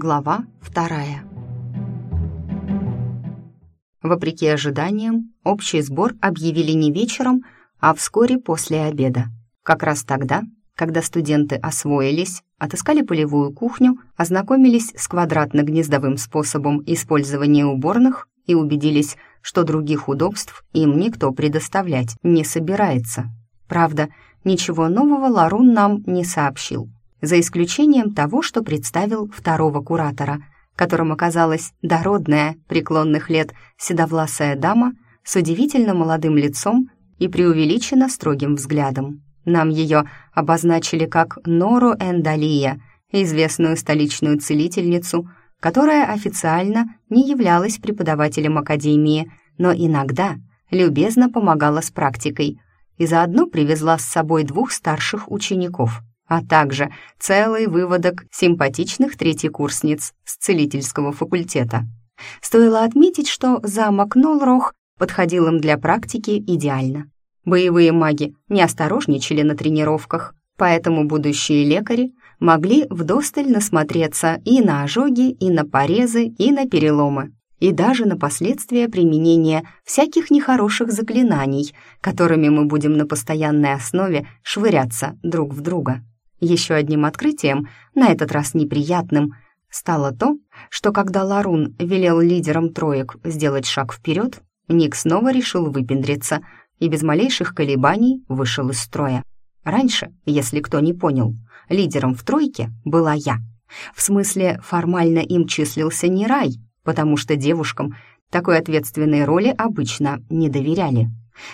Глава вторая. Вопреки ожиданиям, общий сбор объявили не вечером, а вскоре после обеда. Как раз тогда, когда студенты освоились, отыскали полевую кухню, ознакомились с квадратно-гнездовым способом использования уборных и убедились, что других удобств им никто предоставлять не собирается. Правда, ничего нового Ларун нам не сообщил, за исключением того, что представил второго куратора, которым оказалась дородная, преклонных лет, седовласая дама с удивительно молодым лицом и преувеличенно строгим взглядом. Нам ее обозначили как Нору Эндалия, известную столичную целительницу, которая официально не являлась преподавателем академии, но иногда любезно помогала с практикой и заодно привезла с собой двух старших учеников, а также целый выводок симпатичных третьекурсниц с целительского факультета. Стоило отметить, что замок Нолрох подходил им для практики идеально. Боевые маги не осторожничали на тренировках, поэтому будущие лекари могли вдосталь насмотреться и на ожоги, и на порезы, и на переломы, и даже на последствия применения всяких нехороших заклинаний, которыми мы будем на постоянной основе швыряться друг в друга. Еще одним открытием, на этот раз неприятным, стало то, что когда Ларун велел лидерам троек сделать шаг вперед, Ник снова решил выпендриться и без малейших колебаний вышел из строя. Раньше, если кто не понял, лидером в тройке была я. В смысле, формально им числился не рай, потому что девушкам такой ответственной роли обычно не доверяли.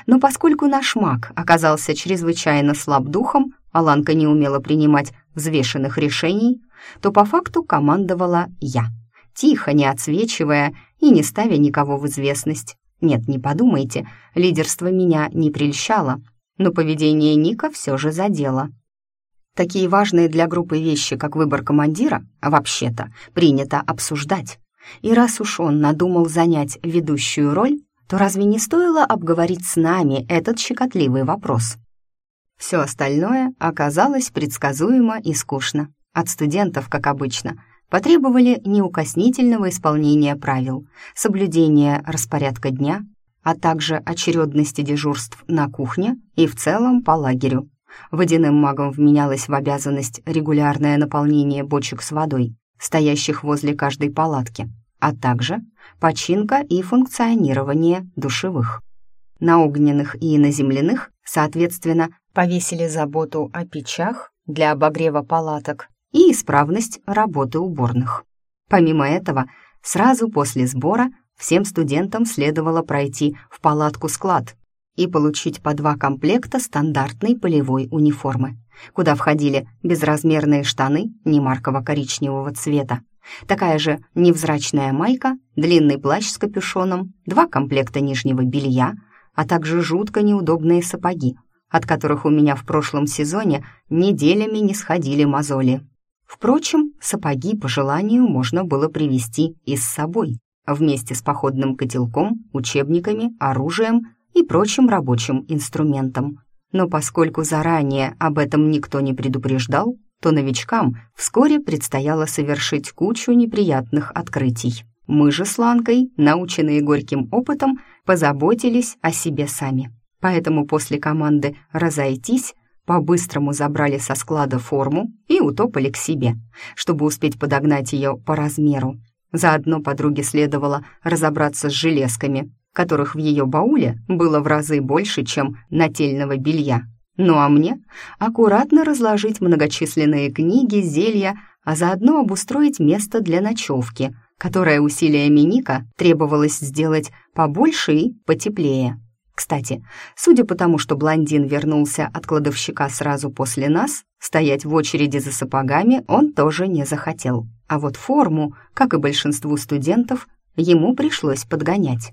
Но поскольку наш маг оказался чрезвычайно слаб духом, а Ланка не умела принимать взвешенных решений, то по факту командовала я, тихо, не отсвечивая и не ставя никого в известность. Нет, не подумайте, лидерство меня не прельщало, но поведение Ника все же задело. Такие важные для группы вещи, как выбор командира, вообще-то принято обсуждать. И раз уж он надумал занять ведущую роль, то разве не стоило обговорить с нами этот щекотливый вопрос? Все остальное оказалось предсказуемо и скучно. От студентов, как обычно, потребовали неукоснительного исполнения правил, соблюдения распорядка дня, а также очередности дежурств на кухне и в целом по лагерю. Водяным магом вменялось в обязанность регулярное наполнение бочек с водой, стоящих возле каждой палатки, а также починка и функционирование душевых. На огненных и на земляных, соответственно, повесили заботу о печах для обогрева палаток и исправность работы уборных. Помимо этого, сразу после сбора всем студентам следовало пройти в палатку-склад и получить по два комплекта стандартной полевой униформы, куда входили безразмерные штаны немарково-коричневого цвета, такая же невзрачная майка, длинный плащ с капюшоном, два комплекта нижнего белья, а также жутко неудобные сапоги, от которых у меня в прошлом сезоне неделями не сходили мозоли. Впрочем, сапоги по желанию можно было привезти и с собой, вместе с походным котелком, учебниками, оружием и прочим рабочим инструментом. Но поскольку заранее об этом никто не предупреждал, то новичкам вскоре предстояло совершить кучу неприятных открытий. Мы же с Ланкой, наученные горьким опытом, позаботились о себе сами. Поэтому после команды «разойтись» по-быстрому забрали со склада форму и утопали к себе, чтобы успеть подогнать ее по размеру. Заодно подруге следовало разобраться с железками, которых в ее бауле было в разы больше, чем нательного белья. Ну а мне аккуратно разложить многочисленные книги, зелья, а заодно обустроить место для ночевки, которое усилиями Ника требовалось сделать побольше и потеплее. Кстати, судя по тому, что блондин вернулся от кладовщика сразу после нас, стоять в очереди за сапогами он тоже не захотел. А вот форму, как и большинству студентов, ему пришлось подгонять.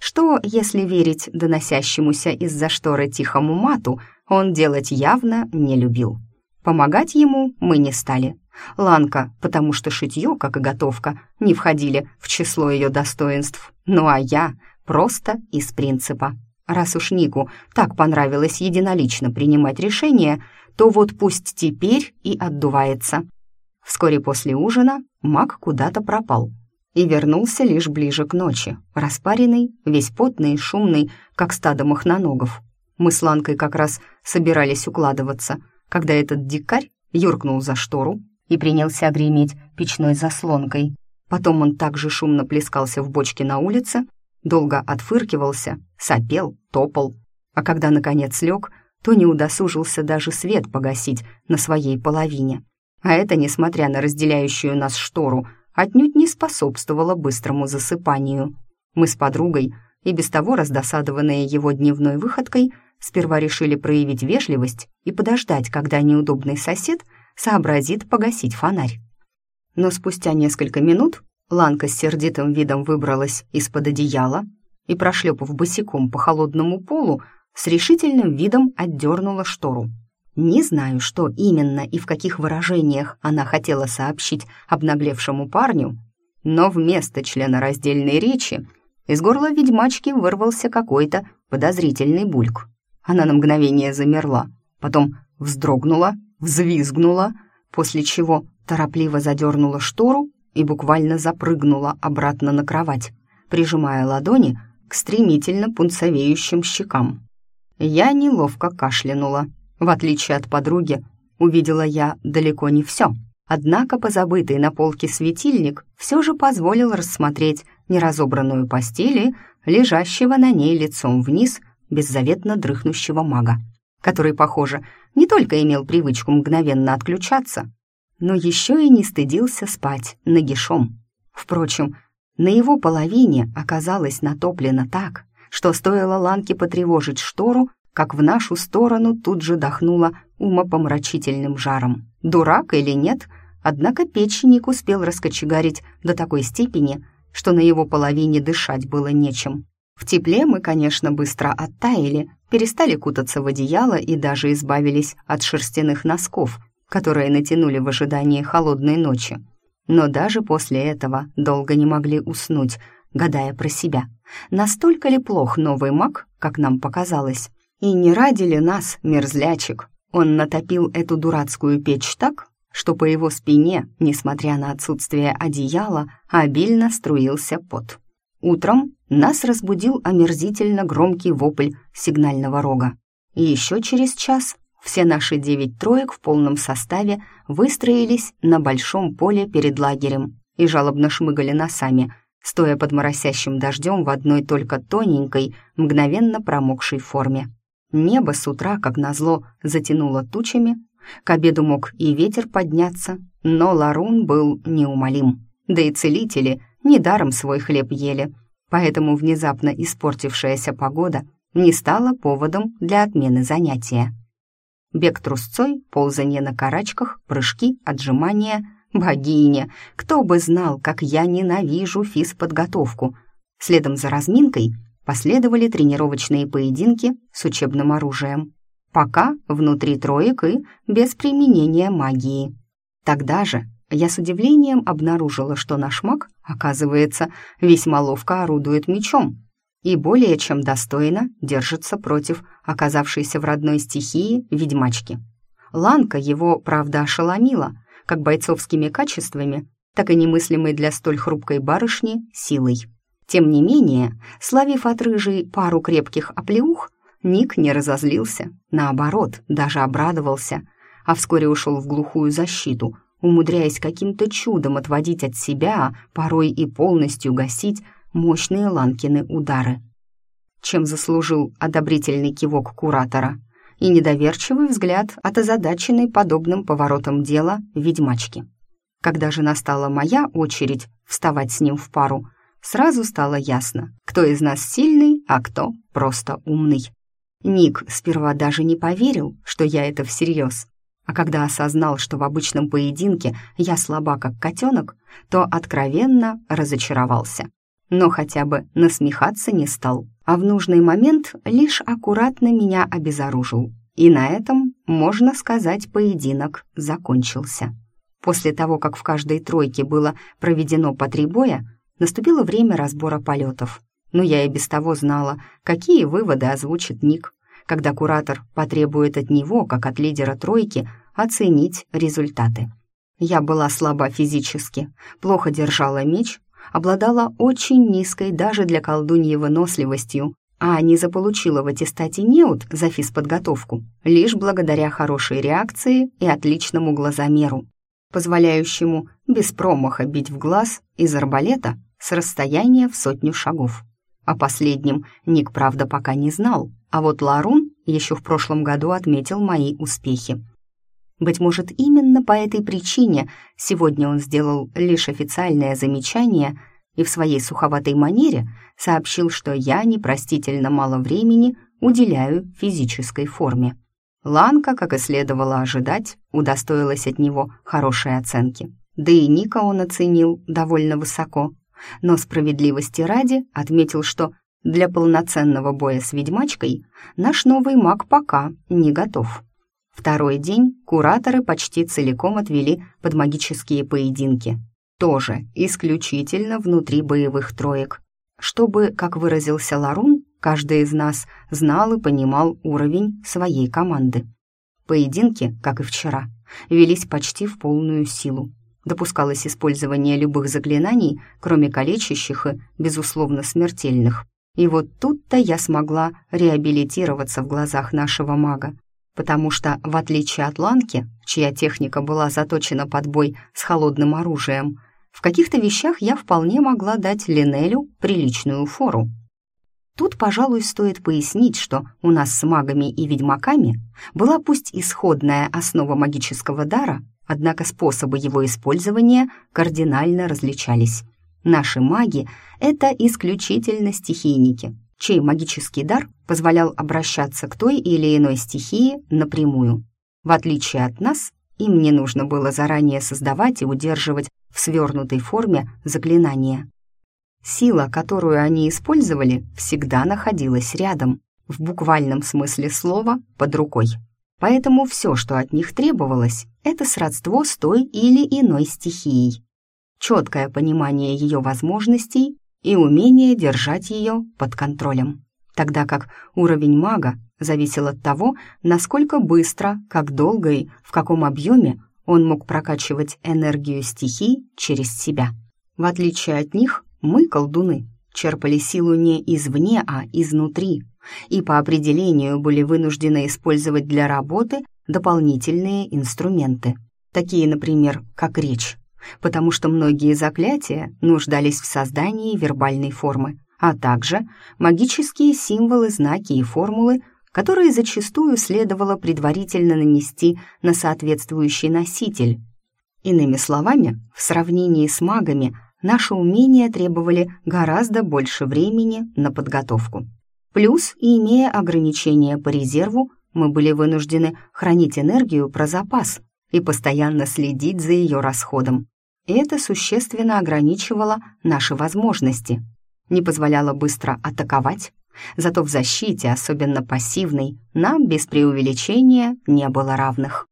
Что, если верить доносящемуся из-за шторы тихому мату, он делать явно не любил. Помогать ему мы не стали. Ланка, потому что шитье, как и готовка, не входили в число ее достоинств. Ну а я просто из принципа. Раз уж Нику так понравилось единолично принимать решения, то вот пусть теперь и отдувается. Вскоре после ужина маг куда-то пропал и вернулся лишь ближе к ночи, распаренный, весь потный и шумный, как стадо махноногов. Мы с Ланкой как раз собирались укладываться, когда этот дикарь юркнул за штору и принялся греметь печной заслонкой. Потом он также шумно плескался в бочке на улице, долго отфыркивался, сопел, топал, а когда наконец лег, то не удосужился даже свет погасить на своей половине. А это, несмотря на разделяющую нас штору, отнюдь не способствовало быстрому засыпанию. Мы с подругой, и без того раздосадованные его дневной выходкой, сперва решили проявить вежливость и подождать, когда неудобный сосед сообразит погасить фонарь. Но спустя несколько минут Ланка с сердитым видом выбралась из-под одеяла и, прошлепав босиком по холодному полу, с решительным видом отдернула штору. Не знаю, что именно и в каких выражениях она хотела сообщить обнаглевшему парню, но вместо члена раздельной речи из горла ведьмачки вырвался какой-то подозрительный бульк. Она на мгновение замерла, потом вздрогнула, взвизгнула, после чего торопливо задернула штору и буквально запрыгнула обратно на кровать, прижимая ладони к стремительно пунцовеющим щекам. Я неловко кашлянула. В отличие от подруги, увидела я далеко не все. Однако позабытый на полке светильник все же позволил рассмотреть неразобранную постель лежащего на ней лицом вниз беззаветно дрыхнущего мага, который, похоже, не только имел привычку мгновенно отключаться, но еще и не стыдился спать нагишом. Впрочем, на его половине оказалось натоплено так, что стоило Ланке потревожить штору, как в нашу сторону тут же дохнуло умопомрачительным жаром. Дурак или нет, однако печеник успел раскочегарить до такой степени, что на его половине дышать было нечем. В тепле мы, конечно, быстро оттаяли, перестали кутаться в одеяло и даже избавились от шерстяных носков, которые натянули в ожидании холодной ночи. Но даже после этого долго не могли уснуть, гадая про себя. Настолько ли плох новый маг, как нам показалось? И не ради ли нас, мерзлячек? Он натопил эту дурацкую печь так, что по его спине, несмотря на отсутствие одеяла, обильно струился пот. Утром нас разбудил омерзительно громкий вопль сигнального рога. И еще через час все наши девять троек в полном составе выстроились на большом поле перед лагерем и жалобно шмыгали носами, стоя под моросящим дождем в одной только тоненькой, мгновенно промокшей форме. Небо с утра, как назло, затянуло тучами, к обеду мог и ветер подняться, но Ларун был неумолим. Да и целители недаром свой хлеб ели, поэтому внезапно испортившаяся погода не стала поводом для отмены занятия. Бег трусцой, ползание на карачках, прыжки, отжимания — Богиня, кто бы знал, как я ненавижу физподготовку. Следом за разминкой последовали тренировочные поединки с учебным оружием. Пока внутри троек и без применения магии. Тогда же я с удивлением обнаружила, что наш маг, оказывается, весьма ловко орудует мечом и более чем достойно держится против оказавшейся в родной стихии ведьмачки. Ланка его, правда, ошеломила, как бойцовскими качествами, так и немыслимой для столь хрупкой барышни силой. Тем не менее, славив от рыжей пару крепких оплеух, Ник не разозлился, наоборот, даже обрадовался, а вскоре ушел в глухую защиту, умудряясь каким-то чудом отводить от себя, порой и полностью гасить мощные Ланкины удары. Чем заслужил одобрительный кивок куратора – и недоверчивый взгляд от озадаченной подобным поворотом дела ведьмачки. Когда же настала моя очередь вставать с ним в пару, сразу стало ясно, кто из нас сильный, а кто просто умный. Ник сперва даже не поверил, что я это всерьез, а когда осознал, что в обычном поединке я слаба как котенок, то откровенно разочаровался. Но хотя бы насмехаться не стал а в нужный момент лишь аккуратно меня обезоружил. И на этом, можно сказать, поединок закончился. После того, как в каждой тройке было проведено по три боя, наступило время разбора полетов. Но я и без того знала, какие выводы озвучит Ник, когда куратор потребует от него, как от лидера тройки, оценить результаты. Я была слаба физически, плохо держала меч, обладала очень низкой даже для колдуньи выносливостью, а не заполучила в аттестате неуд за физподготовку лишь благодаря хорошей реакции и отличному глазомеру, позволяющему без промаха бить в глаз из арбалета с расстояния в сотню шагов. О последнем Ник, правда, пока не знал, а вот Ларун еще в прошлом году отметил мои успехи. Быть может, именно по этой причине сегодня он сделал лишь официальное замечание и в своей суховатой манере сообщил, что я непростительно мало времени уделяю физической форме. Ланка, как и следовало ожидать, удостоилась от него хорошей оценки. Да и Ника он оценил довольно высоко, но справедливости ради отметил, что для полноценного боя с ведьмачкой наш новый маг пока не готов. Второй день кураторы почти целиком отвели под магические поединки. Тоже исключительно внутри боевых троек. Чтобы, как выразился Ларун, каждый из нас знал и понимал уровень своей команды. Поединки, как и вчера, велись почти в полную силу. Допускалось использование любых заклинаний, кроме калечащих и, безусловно, смертельных. И вот тут-то я смогла реабилитироваться в глазах нашего мага, потому что, в отличие от Ланки, чья техника была заточена под бой с холодным оружием, в каких-то вещах я вполне могла дать Линелю приличную фору. Тут, пожалуй, стоит пояснить, что у нас с магами и ведьмаками была пусть исходная основа магического дара, однако способы его использования кардинально различались. Наши маги — это исключительно стихийники, чей магический дар позволял обращаться к той или иной стихии напрямую. В отличие от нас, им не нужно было заранее создавать и удерживать в свернутой форме заклинания. Сила, которую они использовали, всегда находилась рядом, в буквальном смысле слова «под рукой». Поэтому все, что от них требовалось, это сродство с той или иной стихией четкое понимание ее возможностей и умение держать ее под контролем. Тогда как уровень мага зависел от того, насколько быстро, как долго и в каком объеме он мог прокачивать энергию стихий через себя. В отличие от них, мы, колдуны, черпали силу не извне, а изнутри, и по определению были вынуждены использовать для работы дополнительные инструменты, такие, например, как речь потому что многие заклятия нуждались в создании вербальной формы, а также магические символы, знаки и формулы, которые зачастую следовало предварительно нанести на соответствующий носитель. Иными словами, в сравнении с магами наши умения требовали гораздо больше времени на подготовку. Плюс, имея ограничения по резерву, мы были вынуждены хранить энергию про запас и постоянно следить за ее расходом. Это существенно ограничивало наши возможности, не позволяло быстро атаковать, зато в защите, особенно пассивной, нам без преувеличения не было равных.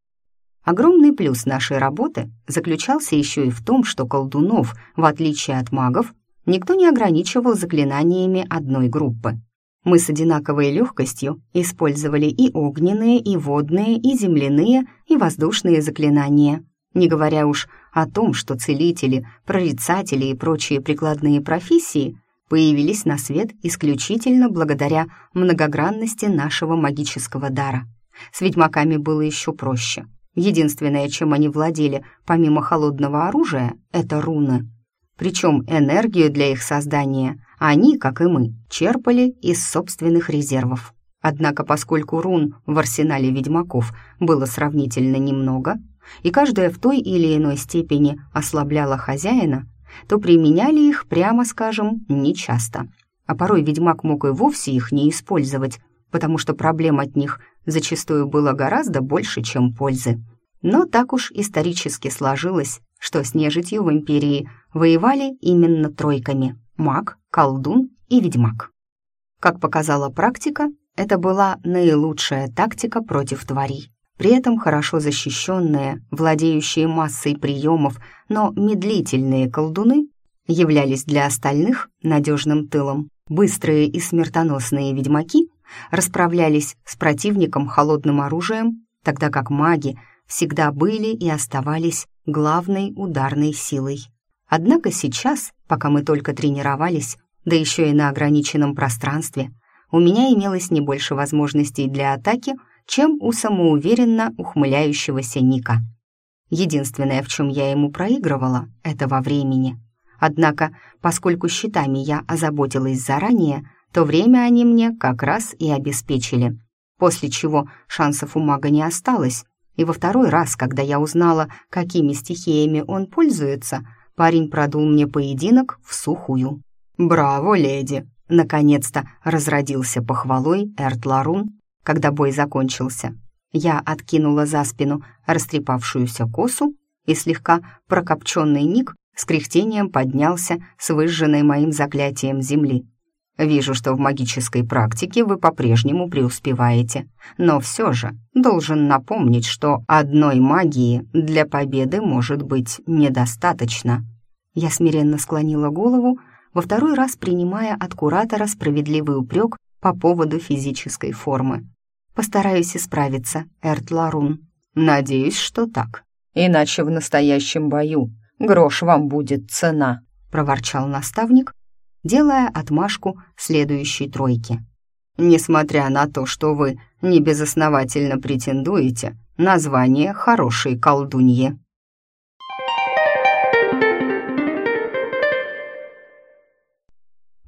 Огромный плюс нашей работы заключался еще и в том, что колдунов, в отличие от магов, никто не ограничивал заклинаниями одной группы. Мы с одинаковой легкостью использовали и огненные, и водные, и земляные, и воздушные заклинания, не говоря уж о том, что целители, прорицатели и прочие прикладные профессии появились на свет исключительно благодаря многогранности нашего магического дара. С ведьмаками было еще проще. Единственное, чем они владели, помимо холодного оружия, это руны. Причем энергию для их создания они, как и мы, черпали из собственных резервов. Однако, поскольку рун в арсенале ведьмаков было сравнительно немного, и каждая в той или иной степени ослабляла хозяина, то применяли их, прямо скажем, нечасто. А порой ведьмак мог и вовсе их не использовать, потому что проблем от них зачастую было гораздо больше, чем пользы. Но так уж исторически сложилось, что с нежитью в империи воевали именно тройками – маг, колдун и ведьмак. Как показала практика, это была наилучшая тактика против тварей. При этом хорошо защищенные, владеющие массой приемов, но медлительные колдуны являлись для остальных надежным тылом. Быстрые и смертоносные ведьмаки расправлялись с противником холодным оружием, тогда как маги всегда были и оставались главной ударной силой. Однако сейчас, пока мы только тренировались, да еще и на ограниченном пространстве, у меня имелось не больше возможностей для атаки, чем у самоуверенно ухмыляющегося Ника. Единственное, в чем я ему проигрывала, это во времени. Однако, поскольку счетами я озаботилась заранее, то время они мне как раз и обеспечили. После чего шансов у мага не осталось, и во второй раз, когда я узнала, какими стихиями он пользуется, парень продул мне поединок в сухую. «Браво, леди!» Наконец-то разродился похвалой Эрт Ларун, когда бой закончился. Я откинула за спину растрепавшуюся косу, и слегка прокопченный Ник с кряхтением поднялся с выжженной моим заклятием земли. Вижу, что в магической практике вы по-прежнему преуспеваете, но все же должен напомнить, что одной магии для победы может быть недостаточно. Я смиренно склонила голову, во второй раз принимая от куратора справедливый упрек по поводу физической формы. Постараюсь исправиться, Эрт Ларун. Надеюсь, что так. Иначе в настоящем бою грош вам будет цена, проворчал наставник, делая отмашку следующей тройке. Несмотря на то, что вы небезосновательно претендуете на звание хорошей колдуньи.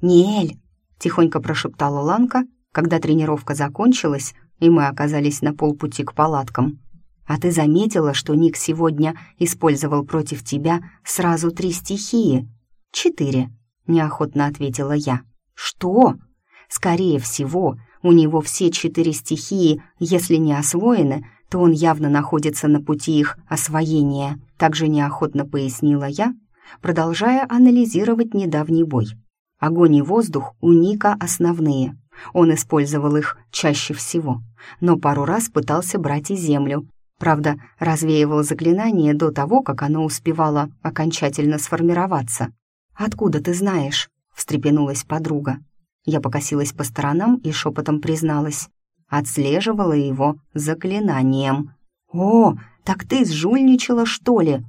«Ниэль!» — тихонько прошептала Ланка, когда тренировка закончилась, и мы оказались на полпути к палаткам. «А ты заметила, что Ник сегодня использовал против тебя сразу три стихии?» «Четыре», — неохотно ответила я. «Что?» «Скорее всего, у него все четыре стихии, если не освоены, то он явно находится на пути их освоения», — также неохотно пояснила я, продолжая анализировать недавний бой. Огонь и воздух у Ника основные. Он использовал их чаще всего, но пару раз пытался брать и землю. Правда, развеивал заклинание до того, как оно успевало окончательно сформироваться. «Откуда ты знаешь?» — встрепенулась подруга. Я покосилась по сторонам и шепотом призналась. Отслеживала его заклинанием. «О, так ты сжульничала, что ли?»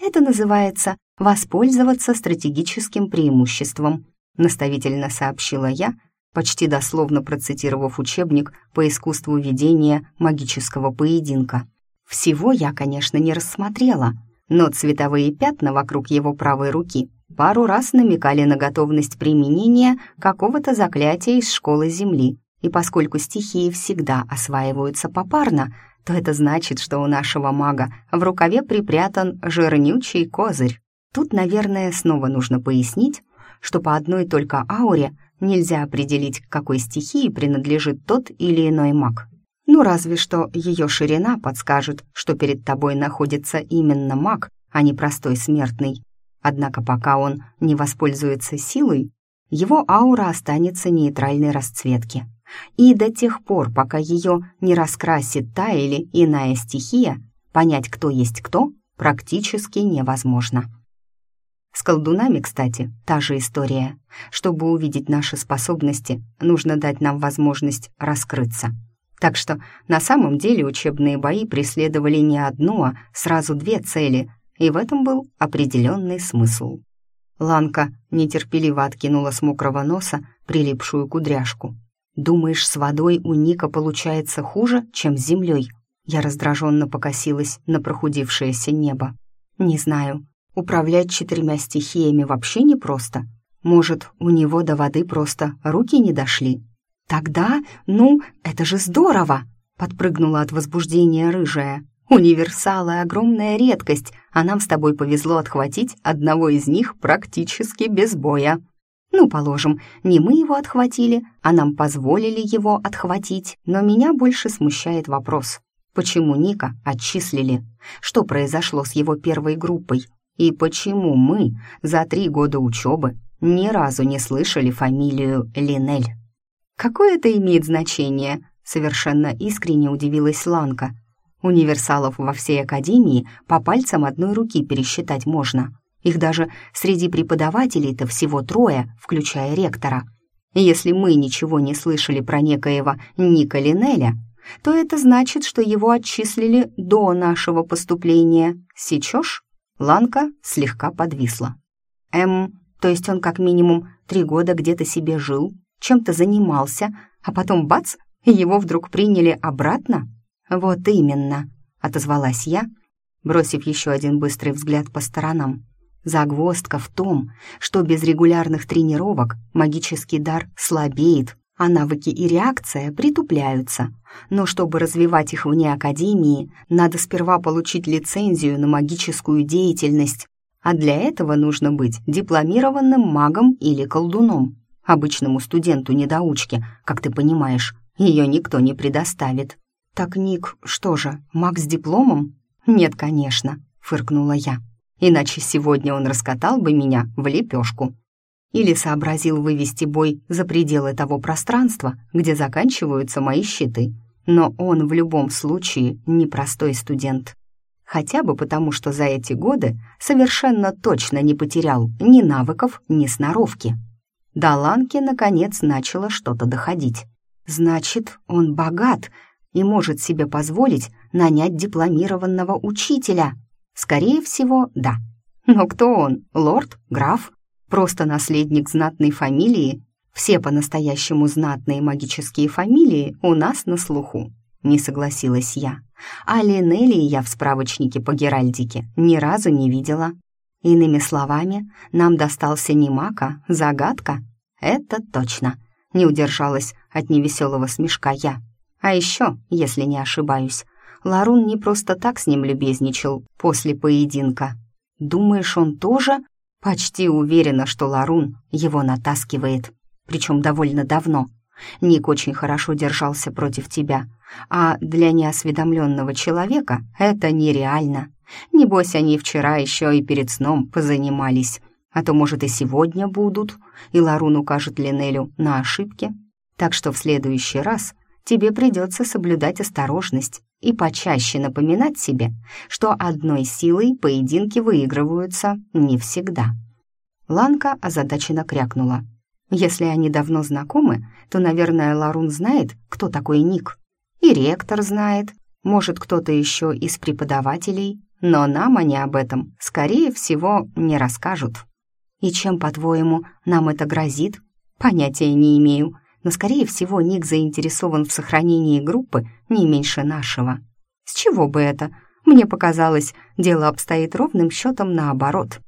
Это называется «воспользоваться стратегическим преимуществом», наставительно сообщила я, почти дословно процитировав учебник по искусству ведения магического поединка. Всего я, конечно, не рассмотрела, но цветовые пятна вокруг его правой руки пару раз намекали на готовность применения какого-то заклятия из школы Земли. И поскольку стихии всегда осваиваются попарно, то это значит, что у нашего мага в рукаве припрятан жирнючий козырь. Тут, наверное, снова нужно пояснить, что по одной только ауре нельзя определить, к какой стихии принадлежит тот или иной маг. Ну, разве что ее ширина подскажет, что перед тобой находится именно маг, а не простой смертный. Однако пока он не воспользуется силой, его аура останется нейтральной расцветки. И до тех пор, пока ее не раскрасит та или иная стихия, понять, кто есть кто, практически невозможно. С колдунами, кстати, та же история. Чтобы увидеть наши способности, нужно дать нам возможность раскрыться. Так что на самом деле учебные бои преследовали не одну, а сразу две цели, и в этом был определенный смысл. Ланка нетерпеливо откинула с мокрого носа прилипшую кудряшку. «Думаешь, с водой у Ника получается хуже, чем с землей?» Я раздраженно покосилась на прохудившееся небо. «Не знаю. Управлять четырьмя стихиями вообще непросто. Может, у него до воды просто руки не дошли? Тогда, ну, это же здорово! Подпрыгнула от возбуждения рыжая. Универсалы — огромная редкость, а нам с тобой повезло отхватить одного из них практически без боя. Ну, положим, не мы его отхватили, а нам позволили его отхватить, но меня больше смущает вопрос. Почему Ника отчислили? Что произошло с его первой группой? И почему мы за три года учебы ни разу не слышали фамилию Линель? Какое это имеет значение? Совершенно искренне удивилась Ланка. Универсалов во всей академии по пальцам одной руки пересчитать можно. Их даже среди преподавателей-то всего трое, включая ректора. Если мы ничего не слышали про некоего Ника Линеля, то это значит, что его отчислили до нашего поступления. Сечешь? Ланка слегка подвисла. «Эм, то есть он как минимум три года где-то себе жил, чем-то занимался, а потом бац, его вдруг приняли обратно?» «Вот именно», — отозвалась я, бросив еще один быстрый взгляд по сторонам. Загвоздка в том, что без регулярных тренировок магический дар слабеет, а навыки и реакция притупляются. Но чтобы развивать их вне Академии, надо сперва получить лицензию на магическую деятельность, а для этого нужно быть дипломированным магом или колдуном. Обычному студенту-недоучке, как ты понимаешь, ее никто не предоставит. «Так Ник, что же, маг с дипломом?» «Нет, конечно», — фыркнула я. «Иначе сегодня он раскатал бы меня в лепешку или сообразил вывести бой за пределы того пространства, где заканчиваются мои щиты. Но он в любом случае непростой студент. Хотя бы потому, что за эти годы совершенно точно не потерял ни навыков, ни сноровки. До Ланки, наконец, начало что-то доходить. Значит, он богат и может себе позволить нанять дипломированного учителя. Скорее всего, да. Но кто он? Лорд? Граф? Просто наследник знатной фамилии. Все по-настоящему знатные магические фамилии у нас на слуху. Не согласилась я. А Линелии я в справочнике по Геральдике ни разу не видела. Иными словами, нам достался не маг, а загадка. Это точно. Не удержалась от невеселого смешка я. А еще, если не ошибаюсь, Ларун не просто так с ним любезничал после поединка. Думаешь, он тоже Почти уверена, что Ларун его натаскивает, причем довольно давно. Ник очень хорошо держался против тебя, а для неосведомленного человека это нереально. Небось, они вчера еще и перед сном позанимались, а то, может, и сегодня будут, и Ларун укажет Линелю на ошибки. Так что в следующий раз тебе придется соблюдать осторожность и почаще напоминать себе, что одной силой поединки выигрываются не всегда. Ланка озадаченно крякнула. Если они давно знакомы, то, наверное, Ларун знает, кто такой Ник. И ректор знает, может, кто-то еще из преподавателей, но нам они об этом, скорее всего, не расскажут. И чем, по-твоему, нам это грозит? Понятия не имею, но, скорее всего, Ник заинтересован в сохранении группы не меньше нашего. С чего бы это? Мне показалось, дело обстоит ровным счетом наоборот.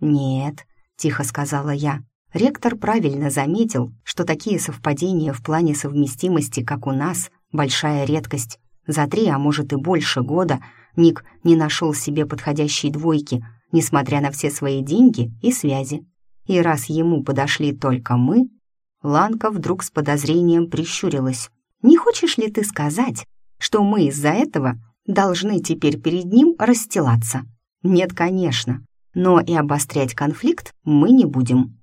«Нет», — тихо сказала я. Ректор правильно заметил, что такие совпадения в плане совместимости, как у нас, большая редкость. За три, а может и больше года Ник не нашел себе подходящей двойки, несмотря на все свои деньги и связи. И раз ему подошли только мы, Ланка вдруг с подозрением прищурилась. «Не хочешь ли ты сказать, что мы из-за этого должны теперь перед ним расстилаться?» «Нет, конечно, но и обострять конфликт мы не будем».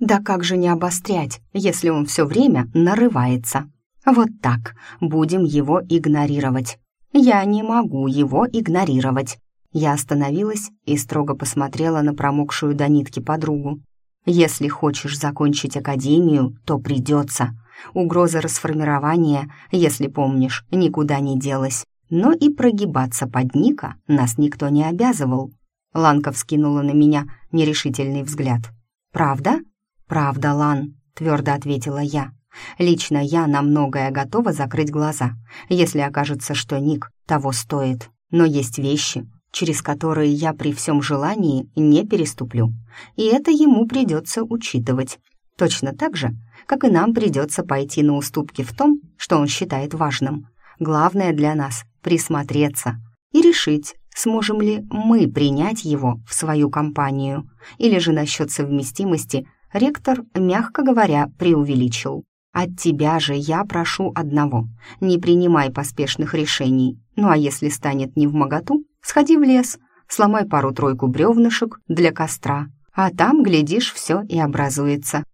«Да как же не обострять, если он все время нарывается?» «Вот так, будем его игнорировать». «Я не могу его игнорировать». Я остановилась и строго посмотрела на промокшую до нитки подругу. Если хочешь закончить академию, то придется. Угроза расформирования, если помнишь, никуда не делась. Но и прогибаться под Ника нас никто не обязывал. Ланка вскинула на меня нерешительный взгляд. «Правда?» «Правда, Лан», — твердо ответила я. «Лично я на многое готова закрыть глаза, если окажется, что Ник того стоит. Но есть вещи, через которые я при всем желании не переступлю. И это ему придется учитывать. Точно так же, как и нам придется пойти на уступки в том, что он считает важным. Главное для нас — присмотреться и решить, сможем ли мы принять его в свою компанию. Или же насчет совместимости ректор, мягко говоря, преувеличил. От тебя же я прошу одного — не принимай поспешных решений. Ну а если станет не в моготу, Сходи в лес, сломай пару-тройку бревнышек для костра, а там, глядишь, все и образуется.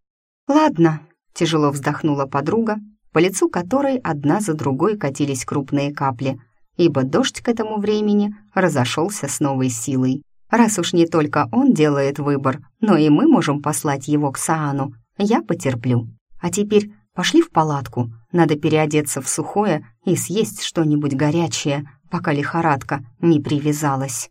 Ладно, тяжело вздохнула подруга, по лицу которой одна за другой катились крупные капли, ибо дождь к этому времени разошелся с новой силой. Раз уж не только он делает выбор, но и мы можем послать его к Саану, я потерплю. А теперь пошли в палатку, надо переодеться в сухое и съесть что-нибудь горячее, пока лихорадка не привязалась.